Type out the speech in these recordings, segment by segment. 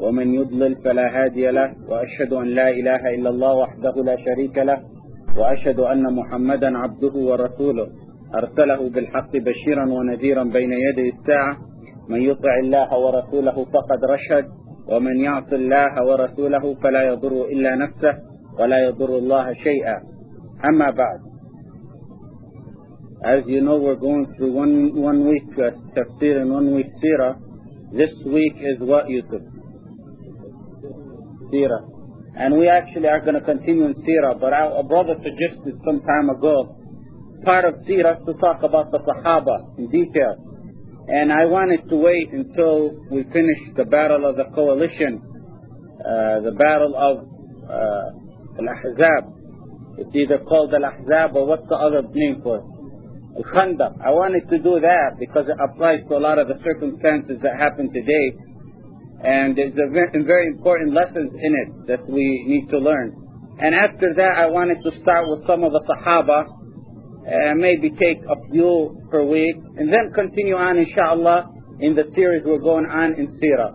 ومن يضلل فلا هادي له وأشهد أن لا إله إلا الله وحده لا شريك له وأشهد أن محمدا عبده ورسوله أرسله بالحق بشيرا ونذيرا بين يدي الساعة من يطع الله ورسوله فقد رشد ومن يعص الله ورسوله فلا يضر إلا نفسه ولا يضر الله شيئا أما بعد As you know, we're going through one, one week uh, tafsir and one week seerah. This week is what, Yusuf? Seerah. And we actually are going to continue in seerah, but our, our brother suggested some time ago part of seerah to talk about the Sahaba in detail. And I wanted to wait until we finish the battle of the coalition, uh, the battle of uh, Al-Ahzab. It's either called Al-Ahzab or what's the other name for it? I wanted to do that because it applies to a lot of the circumstances that happen today. And there's a very, important lessons in it that we need to learn. And after that, I wanted to start with some of the Sahaba, and maybe take a few per week, and then continue on, inshallah, in the series we're going on in Sirah.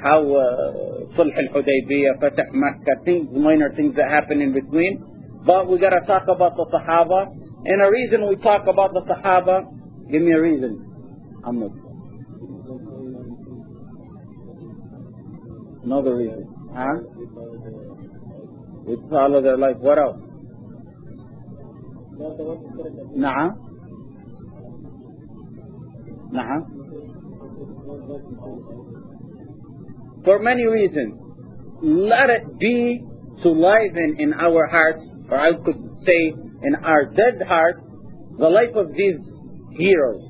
How uh, Sulh al-Hudaybiyah, Fatah Makkah, things, minor things that happen in between. But we got to talk about the Sahaba. And a reason we talk about the Sahaba, give me a reason. Ahmed. Another reason. Huh? We follow their life. What else? نعم نعم For many reasons. Let it be to liven in our hearts, or I could say in our dead heart, the life of these heroes.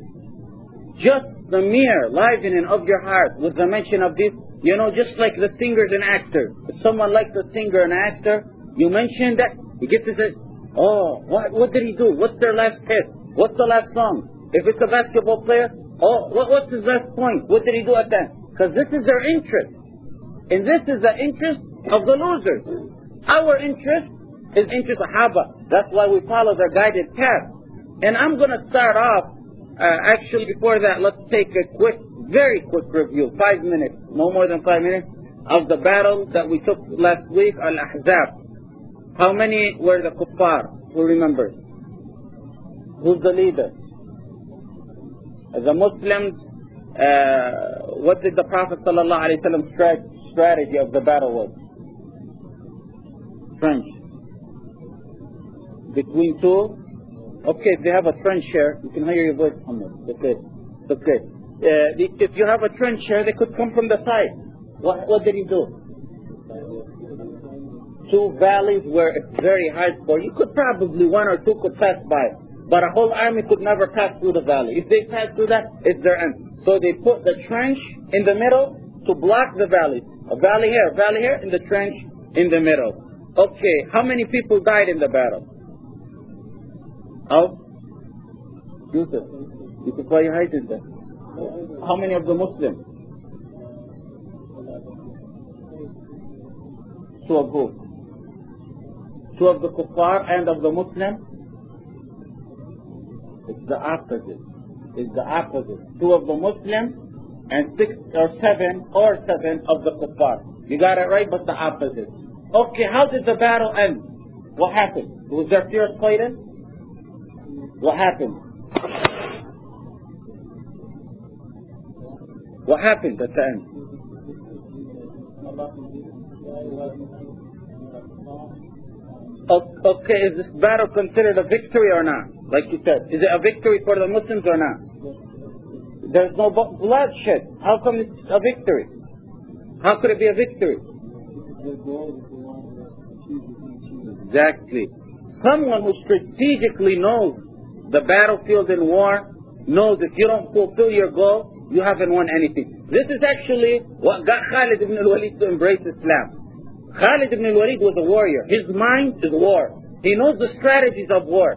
Just the mere livening of your heart with the mention of this, you know, just like the singers and actor. If someone likes a singer and actor, you mention that, he gets to say, oh, what, what did he do? What's their last hit? What's the last song? If it's a basketball player, oh, what, what's his last point? What did he do at that? Because this is their interest. And this is the interest of the losers. Our interest is into Sahaba. That's why we follow their guided path. And I'm going to start off, uh, actually before that, let's take a quick, very quick review, five minutes, no more than five minutes, of the battle that we took last week, Al-Ahzab. How many were the kuffar? Who remembers? Who's the leader? The Muslims, uh, what did the Prophet ﷺ strategy of the battle was? Trench between two. Okay, they have a trench here, you can hear your voice, Muhammad. Okay, okay. Uh, if you have a trench here, they could come from the side. What, what did he do? Two valleys where it's very hard for you could probably one or two could pass by, but a whole army could never pass through the valley. If they pass through that, it's their end. So they put the trench in the middle to block the valley. A valley here, a valley here, and the trench in the middle. Okay, how many people died in the battle? How? Yusuf. Yusuf, why you hiding there? How many of the Muslims? Two of who? Two of the kuffar and of the Muslim? It's the opposite. It's the opposite. Two of the Muslim and six or seven or seven of the kuffar. You got it right, but the opposite. Okay, how did the battle end? What happened? Was there fierce fighting? What happened? What happened at the end? Okay, is this battle considered a victory or not? Like you said, is it a victory for the Muslims or not? There's no bloodshed. How come it's a victory? How could it be a victory? Exactly. Someone who strategically knows the battlefield in war knows if you don't fulfill your goal, you haven't won anything. This is actually what got Khalid ibn al-Walid to embrace Islam. Khalid ibn al-Walid was a warrior. His mind is war. He knows the strategies of war.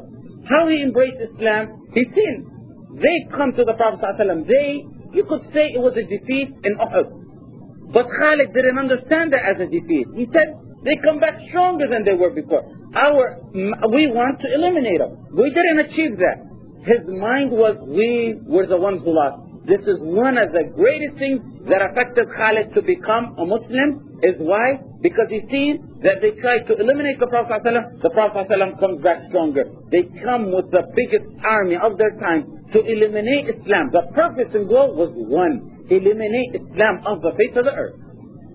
How he embraced Islam, he seen. They come to the Prophet ﷺ. They, you could say it was a defeat in Uhud. But Khalid didn't understand that as a defeat. He said, they come back stronger than they were before. Our, we want to eliminate them. We didn't achieve that. His mind was, we were the ones who lost. This is one of the greatest things that affected Khalid to become a Muslim. Is why? Because he seen that they tried to eliminate the Prophet ﷺ, the Prophet ﷺ comes back stronger. They come with the biggest army of their time to eliminate Islam. The purpose and goal was one. Eliminate Islam off the face of the earth.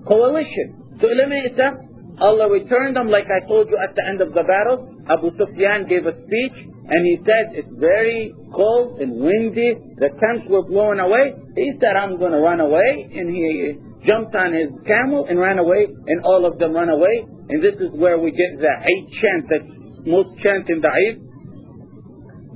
Coalition. To eliminate Islam, Allah returned them like I told you at the end of the battle. Abu Sufyan gave a speech and he said it's very cold and windy. The tents were blowing away. He said I'm going to run away and he jumped on his camel and ran away and all of them ran away. And this is where we get the Eid chant that's most chant in the Eid.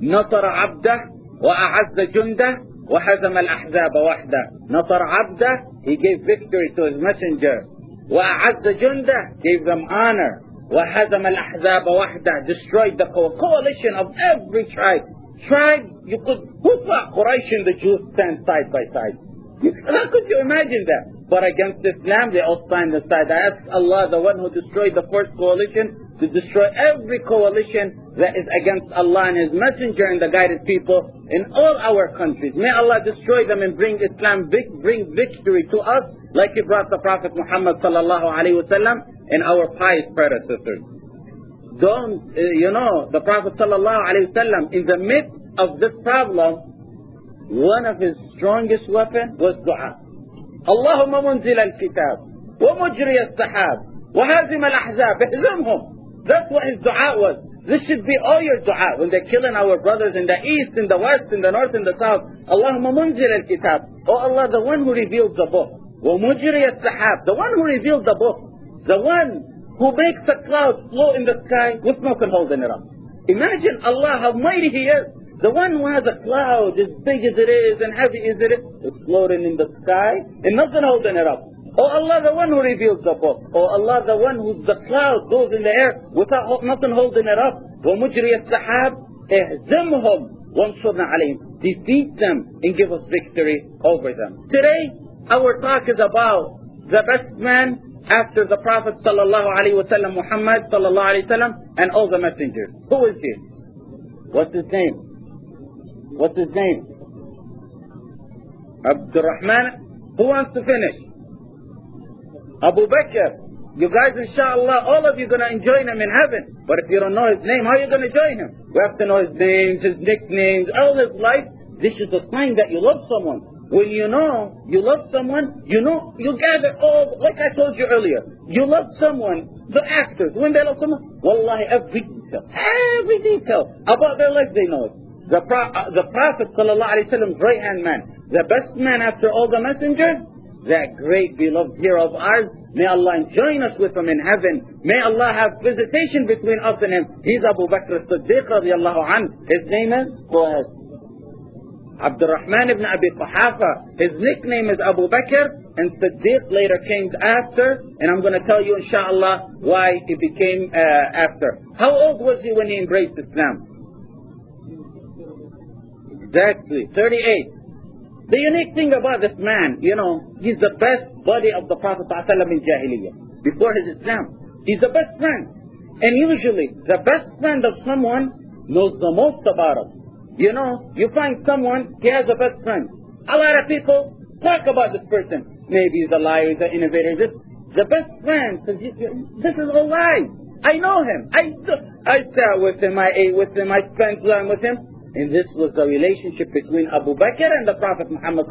نصر عبده وأعز جنده وهزم الأحزاب وحده نصر عبده he gave victory to his messenger وأعز جنده gave them honor وهزم الأحزاب وحده destroyed the coalition of every tribe tribe you could who thought Quraysh and the Jews stand side by side how could you imagine that but against Islam they all stand aside I ask Allah the one who destroyed the first coalition to destroy every coalition that is against Allah and His Messenger and the guided people in all our countries. May Allah destroy them and bring Islam, bring victory to us like He brought the Prophet Muhammad sallallahu alaihi wasallam and our pious predecessors. Don't, uh, you know, the Prophet sallallahu alaihi wasallam in the midst of this problem, one of his strongest weapons was dua. اللهم منزل الكتاب ومجري السحاب وهازم الأحزاب اهزمهم that's what his dua was. This should be all your dua. When they're killing our brothers in the east, in the west, in the north, in the south. Allahumma munzil al-kitab. Oh Allah, the one who revealed the book. وَمُجْرِيَ السَّحَاب The one who revealed the book. The one who makes the clouds flow in the sky with nothing holding it up. Imagine Allah, how mighty He is. The one who has a cloud as big as it is and heavy as it is, it's floating in the sky and nothing holding it up. Oh Allah, the one who reveals the book. Oh Allah, the one who the cloud goes in the air without nothing holding it up. وَمُجْرِيَ السَّحَابِ اهزمهم وانصرنا عليهم. Defeat them and give us victory over them. Today, our talk is about the best man after the Prophet wasallam, Muhammad wasallam, and all the messengers. Who is he? What's his name? What's his name? Abdurrahman. Who wants to finish? Abu Bakr. You guys, inshallah, all of you going to join him in heaven. But if you don't know his name, how are you going to join him? We have to know his names, his nicknames, all his life. This is a sign that you love someone. When you know you love someone, you know, you gather all, like I told you earlier, you love someone, the actors, when they love someone, wallahi, every detail, every detail about their life, they know it. The, Pro- uh, the Prophet, sallam, right hand man, the best man after all the messengers, that great beloved hero of ours. May Allah join us with him in heaven. May Allah have visitation between us and him. He's Abu Bakr as-Siddiq radiallahu anh. His name is? Go ahead. Abdurrahman ibn Abi Quhafa. His nickname is Abu Bakr and Siddiq later came after. And I'm going to tell you inshallah why he became uh, after. How old was he when he embraced Islam? Exactly, 38. The unique thing about this man, you know, he's the best buddy of the Prophet ﷺ in Jahiliyyah, before his Islam. He's the best friend. And usually, the best friend of someone knows the most about him. You know, you find someone, he has a best friend. A lot of people talk about this person. Maybe he's a liar, he's an innovator. This, the best friend this is a lie. I know him. I, I sat with him, I ate with him, I spent time with him. And this was the relationship between Abu Bakr and the Prophet Muhammad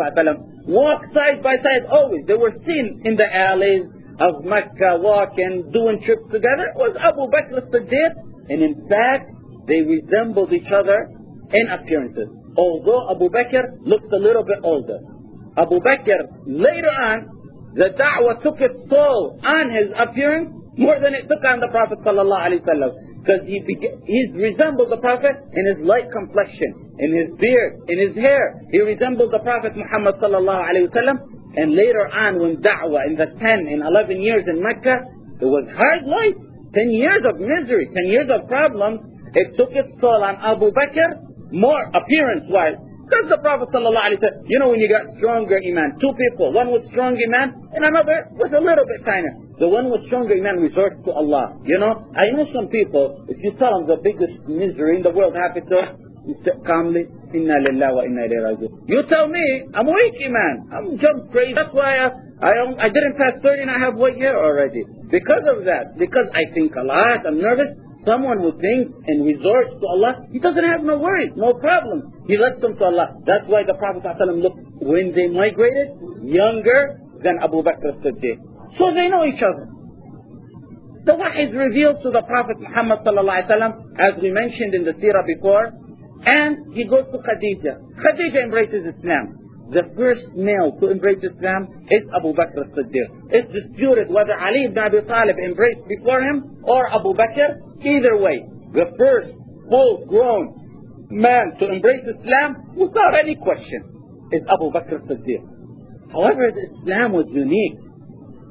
walk side by side always. They were seen in the alleys of Mecca walking, doing trips together. It was Abu Bakr as-Siddiq. And in fact, they resembled each other in appearances. Although Abu Bakr looked a little bit older. Abu Bakr, later on, the da'wah took its toll on his appearance more than it took on the Prophet sallallahu. Because he, he resembled the Prophet in his light complexion, in his beard, in his hair. He resembled the Prophet Muhammad sallallahu alayhi wa And later on when da'wah in the 10 and 11 years in Mecca, it was hard life. 10 years of misery, 10 years of problems. It took its toll on Abu Bakr, more appearance-wise. Because the Prophet wa you know when you got stronger iman, two people, one with strong iman and another with a little bit kind. The one with stronger iman resorts to Allah. You know, I know some people, if you tell them the biggest misery in the world happened to you sit calmly, Inna lillahi wa inna ilayhi raji'un. You tell me, I'm weak, iman, I'm jump crazy. That's why I, I, I didn't pass 30 and I have one year already. Because of that. Because I think a lot. I'm nervous. Someone who thinks and resorts to Allah, he doesn't have no worries, no problems. He lets them to Allah. That's why the Prophet ﷺ looked, when they migrated, younger than Abu Bakr as-Siddiq. So they know each other. The wahy is revealed to the Prophet Muhammad sallallahu as we mentioned in the seerah before, and he goes to Khadija. Khadija embraces Islam. The first male to embrace Islam is Abu Bakr as-Siddiq. It's disputed whether Ali ibn Abi Talib embraced before him or Abu Bakr. Either way, the first full-grown man to embrace Islam without any question is Abu Bakr as-Siddiq. However, Islam was unique.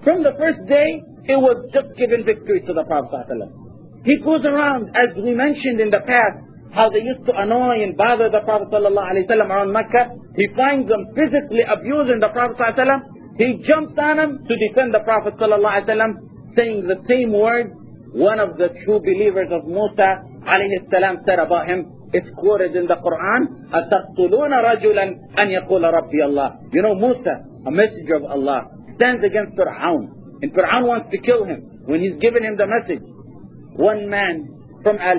From the first day, it was just given victory to the Prophet ﷺ. He goes around, as we mentioned in the past, how they used to annoy and bother the Prophet ﷺ around Mecca. He finds them physically abusing the Prophet ﷺ. He jumps on them to defend the Prophet ﷺ, saying the same words one of the true believers of Musa alayhi salam said about him. It's quoted in the Quran, أَتَقْتُلُونَ رَجُلًا أَنْ يَقُولَ رَبِّيَ اللَّهِ You know Musa, a messenger of Allah, stands against Fir'aun. And Fir'aun wants to kill him when he's giving him the message. One man from Al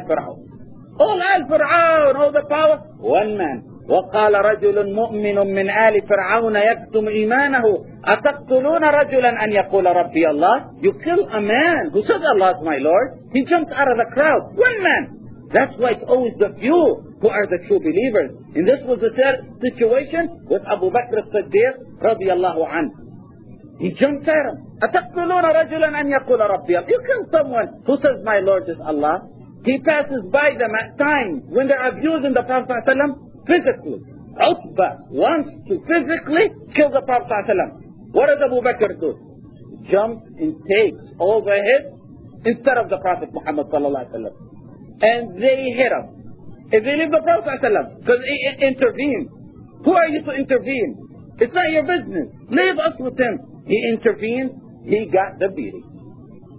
All Al Fir'aun, all the power. One man. وقال رجل مؤمن من آل فرعون يكتم إيمانه أتقتلون رجلا أن يقول ربي الله You kill a man who says Allah is my Lord. He jumps out of the crowd. One man. That's why it's always the few who are the true believers. And this was the situation with Abu Bakr as-Siddiq radiallahu anhu. He jumped at him. أتقتلون رجلا أن يقول ربي You kill someone who says my Lord is Allah. He passes by them at times when they're abusing the Prophet ﷺ physically. Utbah wants to physically kill the Prophet ﷺ. What does Abu Bakr do? Jumps and takes over his instead of the Prophet Muhammad ﷺ. And they hit him. If they leave the Prophet ﷺ, because he intervened. Who are you to intervene? It's not your business. Leave us with him. He intervened he got the beating.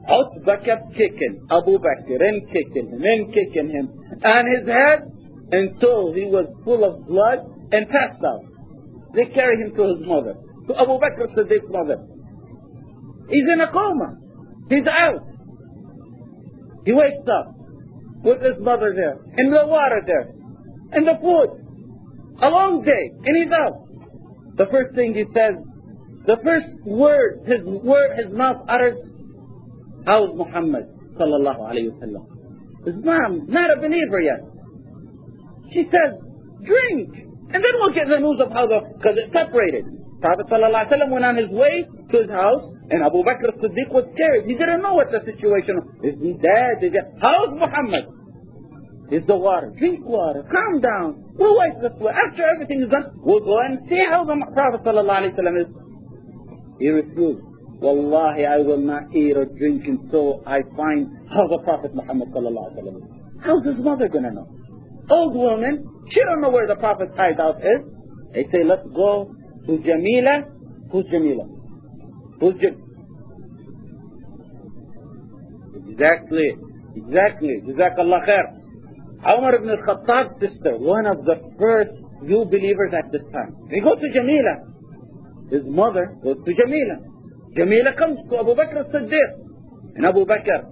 Utbah kept kicking Abu Bakr and kicking him and kicking him on his head until he was full of blood and passed out. They carry him to his mother, to Abu Bakr Siddiq's mother. He's in a coma. He's out. He wakes up with his mother there, and the water there, and the food. A long day, and he's out. The first thing he says, the first word, his word, his mouth uttered, how is Muhammad sallallahu alayhi wa sallam? His mom, not a believer yet. She says, drink. And then we'll get the news of how the, because it's separated. Prophet sallallahu alayhi wa sallam went on his way to his house, and Abu Bakr as-Siddiq was scared. He didn't know what the situation was. Is he dead? Is he, how's Muhammad? Is the water. Drink water. Calm down. We'll wipe the sweat. After everything is done, we'll go and see how the Prophet sallam is. He refused. Wallahi, I will not eat or drink until I find how the Prophet Muhammad sallallahu alaihi wasallam How's his mother going to know? Old woman, she don't know where the Prophet's hideout is. They say, let's go to Jamila. Who's Jamila? Who's Jamila? Exactly. Exactly. Jazakallah khair. Umar ibn al-Khattab's sister, one of the first new believers at this time. They go to Jamila. His mother goes to Jamila. Jamila comes to Abu Bakr as-Siddiq. And Abu Bakr,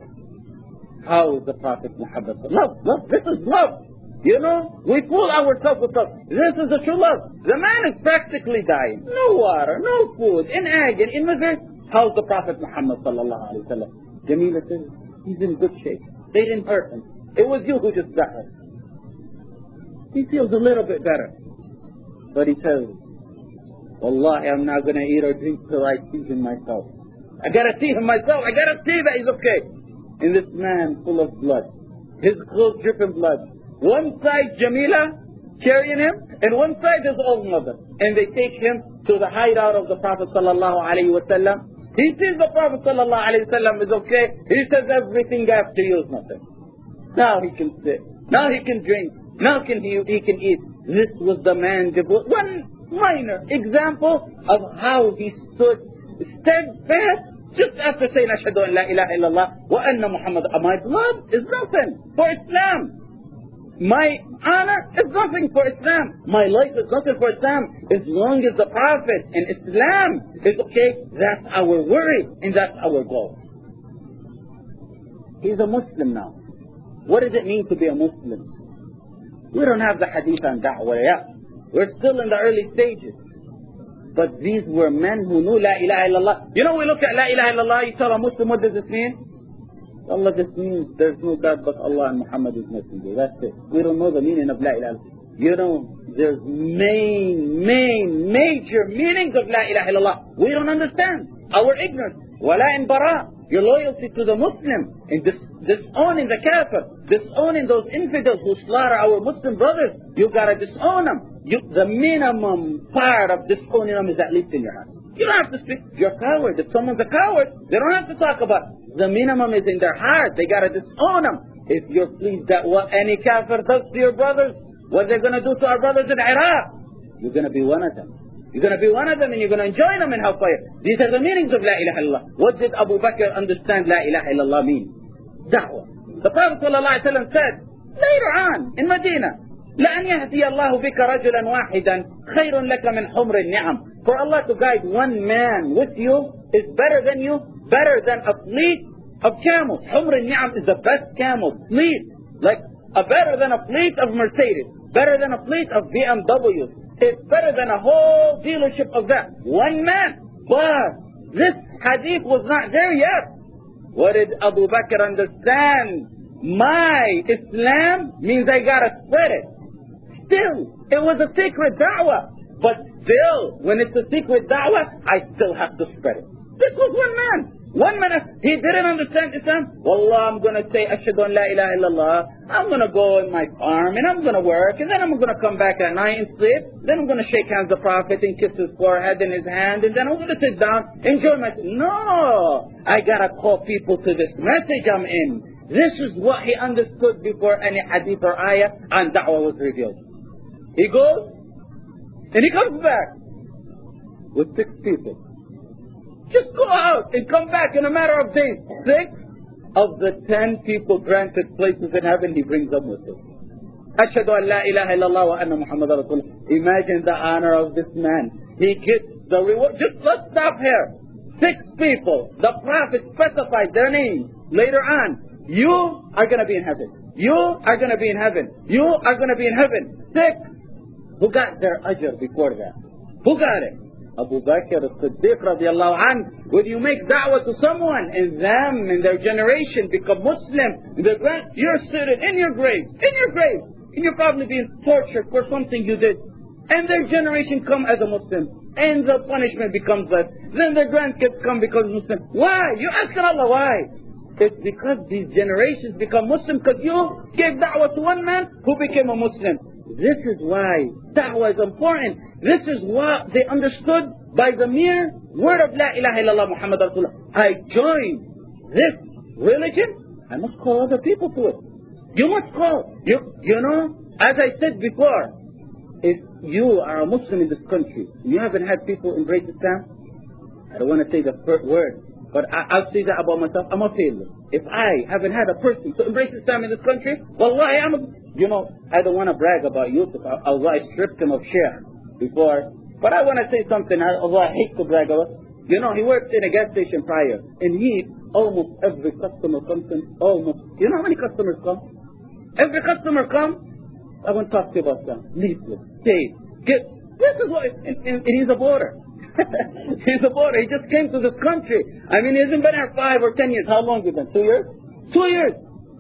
how the Prophet Muhammad? Love, love, this is love. You know, we fool ourselves with love. This is the true love. The man is practically dying. No water, no food, in agony, in misery. How's the Prophet Muhammad sallallahu alayhi wa sallam? Jamila says, he's in good shape. They didn't hurt him. It was you who just got hurt. He feels a little bit better. But he says, Wallahi, I'm not going to eat or drink till I see him myself. I got to see him myself. I got to see that he's okay. And this man full of blood, his clothes dripping blood. One side Jamila carrying him, and one side his old mother. And they take him to the hideout of the Prophet sallallahu alaihi wasallam. He sees the Prophet sallallahu alaihi wasallam is okay. He says everything after you is nothing. Now he can sit. Now he can drink. Now can he, he can eat. This was the man. One minor example of how he stood steadfast just after saying Ashhadu an la ilaha illallah wa anna Muhammad my blood is nothing for Islam. My honor is nothing for Islam. My life is nothing for Islam. As long as the Prophet and Islam is okay, that's our worry and that's our goal. He's a Muslim now. What does it mean to be a Muslim? We don't have the hadith on da'wah yet. We're still in the early stages. But these were men who knew La ilaha illallah. You know, we look at La ilaha illallah, you tell a Muslim, what does this mean? Allah just means there's no God but Allah and Muhammad is messenger. That's it. We don't know the meaning of La ilaha illallah. You know, there's main, main, major meanings of La ilaha illallah. We don't understand. Our ignorance. Wala in bara. Your loyalty to the Muslim and dis disowning the kafir, disowning those infidels who slaughter our Muslim brothers. You gotta disown them. You, the minimum part of disowning them is at least in your heart. You don't have to speak. You're a coward. If someone's a coward, they don't have to talk about it. The minimum is in their heart. They gotta disown them. If you're pleased that what any kafir does to your brothers, what they're gonna do to our brothers in Iraq, you're gonna be one of them. You're going to be one of them and you're going to enjoy them in hellfire. These are the meanings of La ilaha illallah. What did Abu Bakr understand La ilaha illallah mean? Da'wah. The Prophet ﷺ said later on in Medina, لأن يهدي الله بك رجلا واحدا خير لك من حمر النعم. For Allah to guide one man with you is better than you, better than a fleet of camels. حمر النعم is the best camel, fleet, like a better than a fleet of Mercedes, better than a fleet of BMWs, it's better than a whole dealership of that. One man. But this hadith was not there yet. What did Abu Bakr understand? My Islam means I gotta spread it. Still, it was a secret da'wah. But still, when it's a secret da'wah, I still have to spread it. This was one man. One minute, he didn't understand Islam. Wallah, I'm going to say, Ashadu an la ilaha illallah. I'm going to go in my farm and I'm going to work and then I'm going to come back at night and sleep. Then I'm going to shake hands with the Prophet and kiss his forehead and his hand and then I'm going to sit down, enjoy myself. No! I got to call people to this message I'm in. This is what he understood before any hadith or ayah and da'wah was revealed. He goes and he comes back with six people. Just go out and come back in a matter of days. Six of the ten people granted places in heaven, he brings them with him. An la ilaha illallah wa anna Muhammad. Imagine the honor of this man. He gets the reward. Just let's stop here. Six people. The Prophet specified their names later on. You are going to be in heaven. You are going to be in heaven. You are going to be in heaven. Six. Who got their ajr before that? Who got it? Abu Bakr as-Siddiq radiallahu anh, when you make da'wah to someone and them in their generation become Muslim, you're sitting in your grave, in your grave, and you're probably being tortured for something you did. And their generation come as a Muslim. And the punishment becomes less. Then their grandkids come because Muslim. Why? You ask Allah why? It's because these generations become Muslim because you gave da'wah to one man who became a Muslim. This is why da'wah is important. This is what they understood by the mere word of La ilaha illallah Muhammad Rasulullah. I join this religion, I must call other people to it. You must call. You, you know, as I said before, if you are a Muslim in this country, you haven't had people embrace Islam, I don't want to say the first word, but I, will say that about myself, I'm a failure. If I haven't had a person to embrace Islam in this country, wallahi, I'm a, you know, I don't want to brag about Yusuf, although I stripped him of share before. But I want to say something, although I hate to brag about. You know, he worked in a gas station prior, and he, almost every customer comes in, almost, you know how many customers come? Every customer come, I want to talk to you about Islam. Leaflet, tape, get, this is what, and, and, and he's a border. he's a border. He just came to this country. I mean, he hasn't been here five or ten years. How long has he been? Two years? Two years.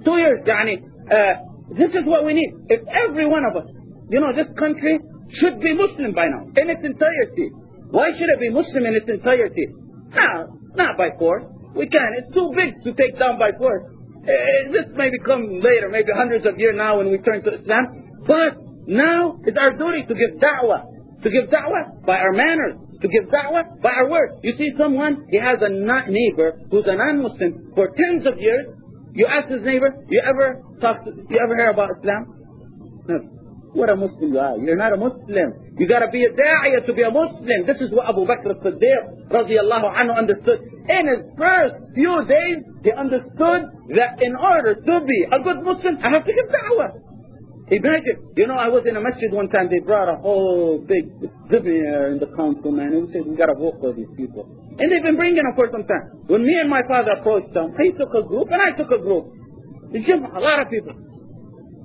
Two years, Johnny. Uh, this is what we need. If every one of us, you know, this country should be Muslim by now, in its entirety. Why should it be Muslim in its entirety? No, not by force. We can't. It's too big to take down by force. Uh, this may become later, maybe hundreds of years now when we turn to Islam. But now it's our duty to give da'wah. To give da'wah by our manners. To give da'wah by our words. You see someone, he has a neighbor who's a non-Muslim for tens of years. You ask his neighbor, you ever talk to, you ever hear about Islam? No. What a Muslim you are. You're not a Muslim. You gotta be a da'iyah to be a Muslim. This is what Abu Bakr as-Siddiq radiallahu anhu understood. In his first few days, he understood that in order to be a good Muslim, I have to give da'wah. Imagine, you know, I was in a masjid one time, they brought a whole big billionaire in the council, man, and we said, we gotta vote for these people. And they've been bringing them for some time. When me and my father approached them, he took a group and I took a group. It's just a lot of people.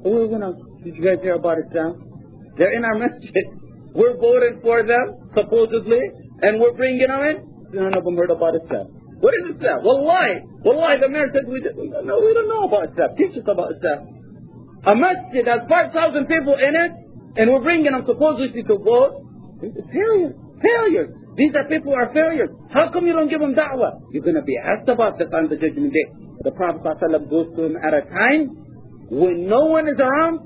Were gonna, did you guys hear about it, Sam? They're in our masjid. We're voting for them, supposedly, and we're bringing them in. None of them heard about Islam. What is Islam? Wallahi. Wallahi, the mayor said, we, no, we don't know about Islam. Teach us about Islam. A masjid has 5,000 people in it, and we're bringing them supposedly to vote. Failures. Failures. These are people who are failures. How come you don't give them da'wah? You're going to be asked about this on the judgment day. The Prophet ﷺ goes to him at a time when no one is around,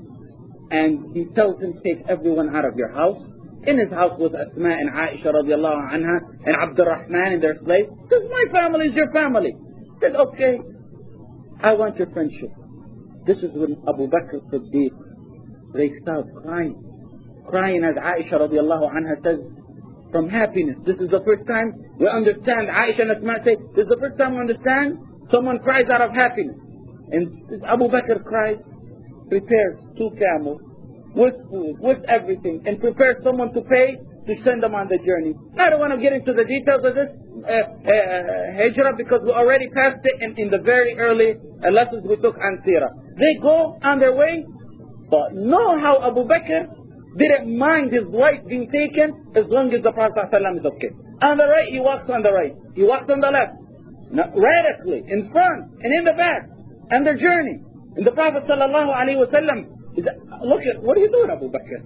and he tells him, take everyone out of your house. In his house was Asma and Aisha radiallahu anha and Abdurrahman and their slaves. Because my family is your family. He said, okay, I want your friendship. This is when Abu Bakr Siddiq breaks out crying. Crying as Aisha radiallahu anha says, from happiness. This is the first time we understand. Aisha and Asma say, this is the first time we understand someone cries out of happiness. And Abu Bakr cries, prepares two camels with food, with everything, and prepares someone to pay to send them on the journey. I don't want to get into the details of this uh, uh, hijrah because we already passed it in, in the very early uh, lessons we took on Sirah. They go on their way, but know how Abu Bakr didn't mind his life being taken as long as the Prophet ﷺ is okay. On the right, he walks on the right. He walks on the left. Not radically, in front and in the back. And their journey. And the Prophet alaihi wasallam look at, what are you doing Abu Bakr?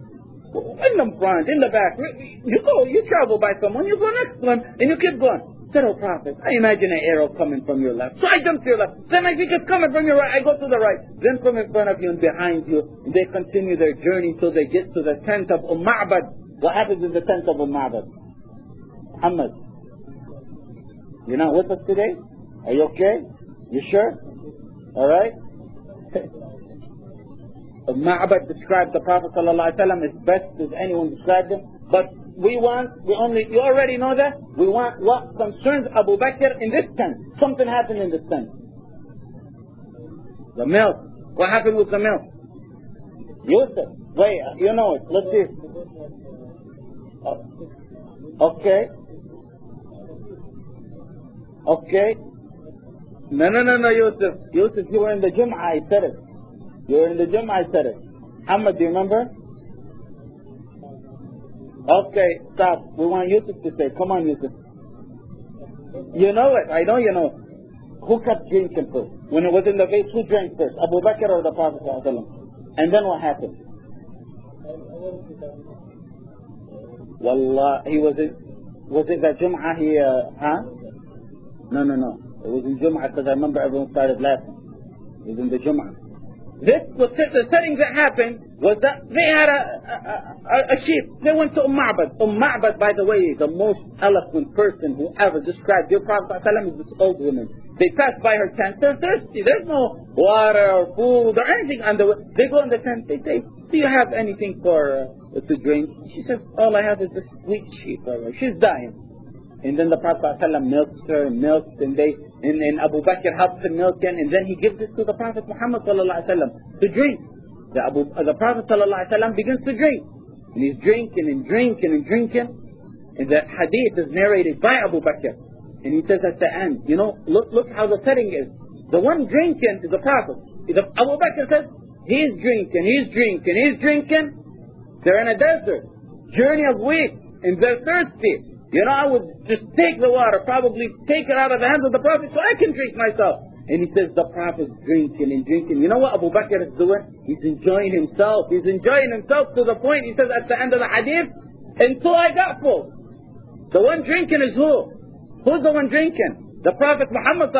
In the front, in the back. You go, you travel by someone, you go next to them, and you keep going. Oh Prophet, I imagine an arrow coming from your left. So I jump to your left. Then I think it's coming from your right. I go to the right. Then from in front of you and behind you, they continue their journey until they get to the tent of Umm Ma'bad. What happens in the tent of Umm Ma'bad? Muhammad. You're not with us today? Are you okay? You sure? All right? Ma'bad described the Prophet ﷺ as best as anyone described him. But we want, we only, you already know that. We want what concerns Abu Bakr in this tent. Something happened in this tent. The milk. What happened with the milk? Yusuf. Wait, you know it. Let's see. Oh. Okay. Okay. No, no, no, no, Yusuf. Yusuf, you were in the Jum'ah, I said it. You were in the gym, I said it. Muhammad, do you remember? Okay, stop. We want Yusuf to say. Come on, Yusuf. You know it. I know you know it. Who kept drinking first? When it was in the vase, who drank first? Abu Bakr or the Prophet And then what happened? Wallah, he was in, was it that Jum'ah he, uh, huh? No, no, no. It was in Jum'ah because I remember everyone started laughing. It was in the Jum'ah. This was the setting that happened was that they had a, a, a, sheep. They went to Umm Ma'bad. Umm Ma'bad, by the way, the most eloquent person who ever described your Prophet ﷺ is this old woman. They pass by her tent. They're thirsty. There's no water or food or anything on the way. They go in the tent. They say, do you have anything for uh, to drink? She says, all I have is this sweet sheep. She's dying. And then the Prophet ﷺ milks her, milks, and they, and, and Abu Bakr helps him milk and then he gives it to the Prophet Muhammad ﷺ to drink. The, Abu, the Prophet ﷺ begins to drink. And he's drinking and drinking and drinking. And the hadith is narrated by Abu Bakr. And he says at the end, you know, look, look how the setting is. The one drinking is the Prophet. The, Abu Bakr says, he's drinking, he's drinking, he's drinking. They're in a desert. Journey of weeks. And they're thirsty. You know, I would just take the water, probably take it out of the hands of the Prophet so I can drink myself. And he says the Prophet's drinking and drinking. You know what Abu Bakr is doing? He's enjoying himself. He's enjoying himself to the point, he says at the end of the hadith, until I got full. The one drinking is who? Who's the one drinking? The Prophet Muhammad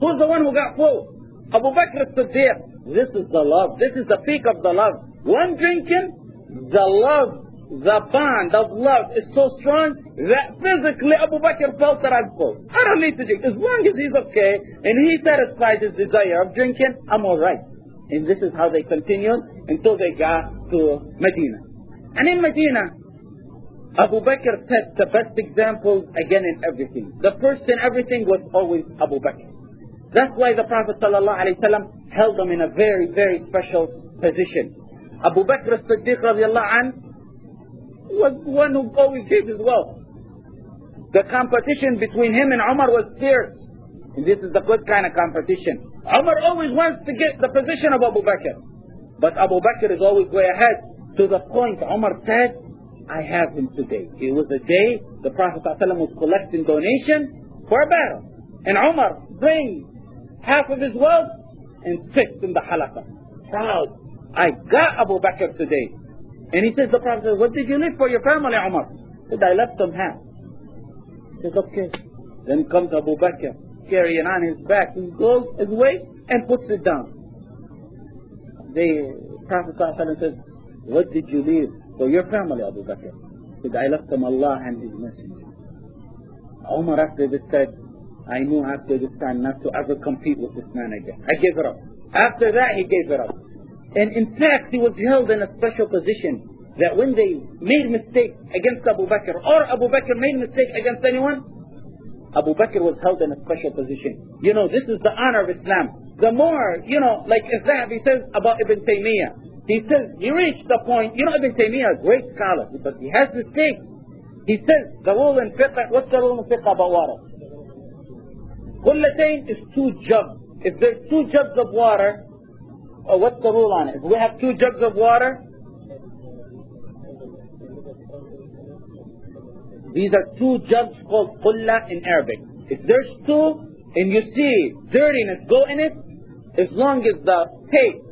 Who's the one who got full? Abu Bakr as-Siddiq. This is the love. This is the peak of the love. One drinking, the love the bond of love is so strong that physically Abu Bakr felt that I'm full. I don't need to drink. As long as he's okay and he satisfies his desire of drinking, I'm alright. And this is how they continued until they got to Medina. And in Medina, Abu Bakr set the best example again in everything. The first in everything was always Abu Bakr. That's why the Prophet ﷺ held them in a very, very special position. Abu Bakr as-Siddiq radiallahu anh was one who always gave his wealth. The competition between him and Umar was fierce. And this is the good kind of competition. Umar always wants to get the position of Abu Bakr. But Abu Bakr is always way ahead. To the point Umar said, I have him today. It was a day the Prophet ﷺ was collecting donation for a battle. And Umar brings half of his wealth and sits in the halaqah. Proud. I got Abu Bakr today. And he says, the Prophet says, what did you leave for your family, Umar? He said, I left them half. He says, okay. Then comes Abu Bakr, carrying on his back. He goes his way and puts it down. The Prophet says, what did you leave for your family, Abu Bakr? He said, I left them Allah and His Messenger. Umar after this said, I knew after this time not to ever compete with this man again. I gave it up. After that, he gave it up. And in fact, he was held in a special position that when they made mistake against Abu Bakr or Abu Bakr made mistake against anyone, Abu Bakr was held in a special position. You know, this is the honor of Islam. The more, you know, like Zahabi says about Ibn Taymiyyah, he says, he reached the point, you know Ibn Taymiyyah, a great scholar, but he has mistake. He says, the rule in fiqh, what's the rule in fiqh about water? Qullatayn is two jugs. If there's two jugs of water, uh, what's the rule on it? If we have two jugs of water, these are two jugs called qulla in Arabic. If there's two, and you see dirtiness go in it, as long as the taste,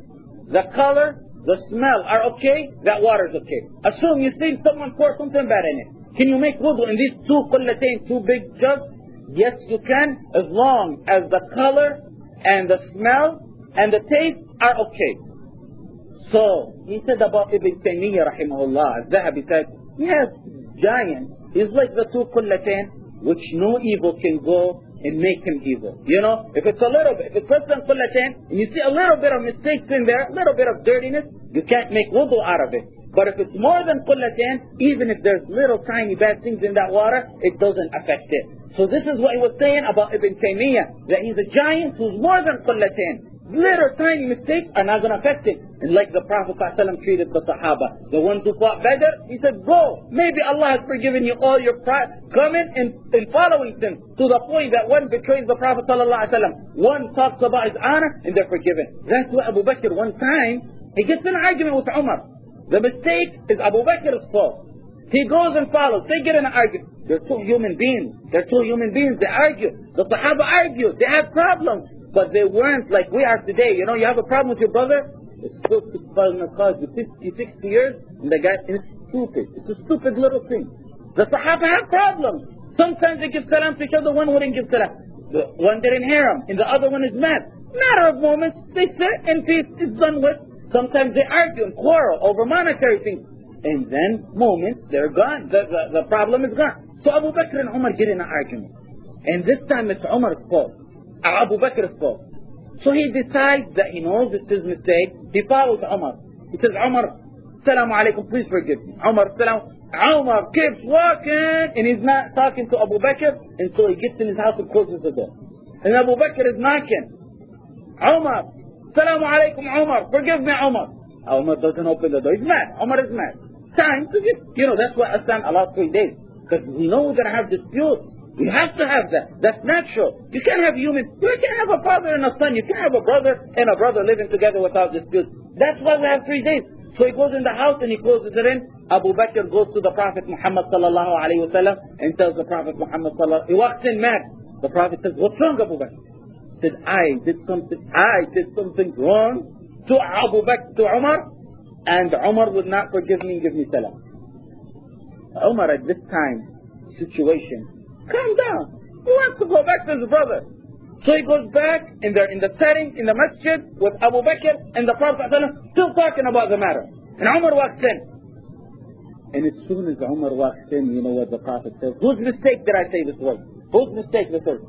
the color, the smell are okay, that water is okay. Assume you see someone pour something bad in it. Can you make wudu in these two qullatayn, two big jugs? Yes, you can, as long as the color and the smell and the taste are okay. So, he said about Ibn Taymiyyah rahimahullah, Zahabi said, yes, giant is like the two qullatayn, which no evil can go and make him evil. You know, if it's a little bit, if it's less than qullatayn, and you see a little bit of mistakes in there, a little bit of dirtiness, you can't make wudu out of it. But if it's more than qullatayn, even if there's little tiny bad things in that water, it doesn't affect it. So this is what he was saying about Ibn Taymiyyah, that he's a giant who's more than qullatayn. Little tiny mistakes are not going to affect it. And like the Prophet ﷺ treated the Sahaba, the ones who fought Badr, he said, go, maybe Allah has forgiven you all your pride, coming and, and following them to the point that one betrays the Prophet ﷺ, one talks about his honor, and they're forgiven. That's why Abu Bakr one time, he gets in an argument with Umar. The mistake is Abu Bakr's fault. He goes and follows. They get in an argument. They're two human beings. They're two human beings. They argue. The Sahaba argue. They have problems. But they weren't like we are today. You know, you have a problem with your brother, it's supposed to spell in cause you 50, 60 years, and the guy is stupid. It's a stupid little thing. The Sahaba have problems. Sometimes they give salam to each other, one wouldn't give salam. The one didn't hear him, and the other one is mad. Matter of moments, they sit and peace is done with. Sometimes they argue and quarrel over monetary things. And then moments, they're gone. The, the, the problem is gone. So Abu Bakr and Umar get in an argument. And this time it's Umar's fault. Abu Bakr's fault. So he decides that he knows it's his mistake. He follows Umar. He says, Umar, Salaam alaikum, please forgive me. Umar, salam. Umar keeps walking and he's not talking to Abu Bakr until he gets in his house and closes the door. And Abu Bakr is knocking. Umar, Salaam alaikum, Umar, forgive me, Umar. Umar doesn't open the door. He's mad. Umar is mad. Time to get, you know, that's why I Islam allows three days. Because we know we're going to have disputes. You have to have that. That's natural. You can't have human. You can't have a father and a son. You can't have a brother and a brother living together without dispute. That's why we have three days. So he goes in the house and he closes it in. Abu Bakr goes to the Prophet Muhammad sallallahu alayhi wasallam and tells the Prophet Muhammad sallallahu He walks in mad. The Prophet says, what's wrong Abu Bakr? He said, I did something, I did something wrong to Abu Bakr, to Umar, and Umar would not forgive me and give me salam. Umar at this time, situation, calm down. He wants to go back to his brother. So he goes back and they're in the setting, in the masjid with Abu Bakr and the Prophet ﷺ still talking about the matter. And Umar walks in. And as soon as Umar walks in, you know what the Prophet says? Whose mistake did I say this was? Whose mistake this was?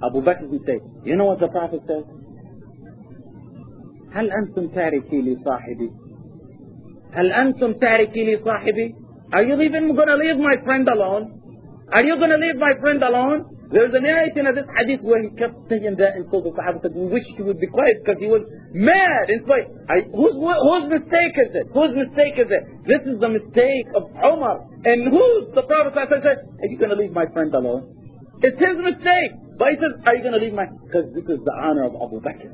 Abu Bakr's mistake. You know what the Prophet says? هل أنتم تاركي لي صاحبي؟ هل أنتم تاركي لي صاحبي؟ Are you even going to leave my friend alone? Are you going to leave my friend alone? There's a narration of this hadith where he kept saying that and told the Sahaba that we wish he would be quiet because he was mad. It's like, I, whose, whose mistake is it? Whose mistake is it? This is the mistake of Umar. And who's the Prophet said, are you going to leave my friend alone? It's his mistake. But he says, are you going to leave my, because this is the honor of Abu Bakr.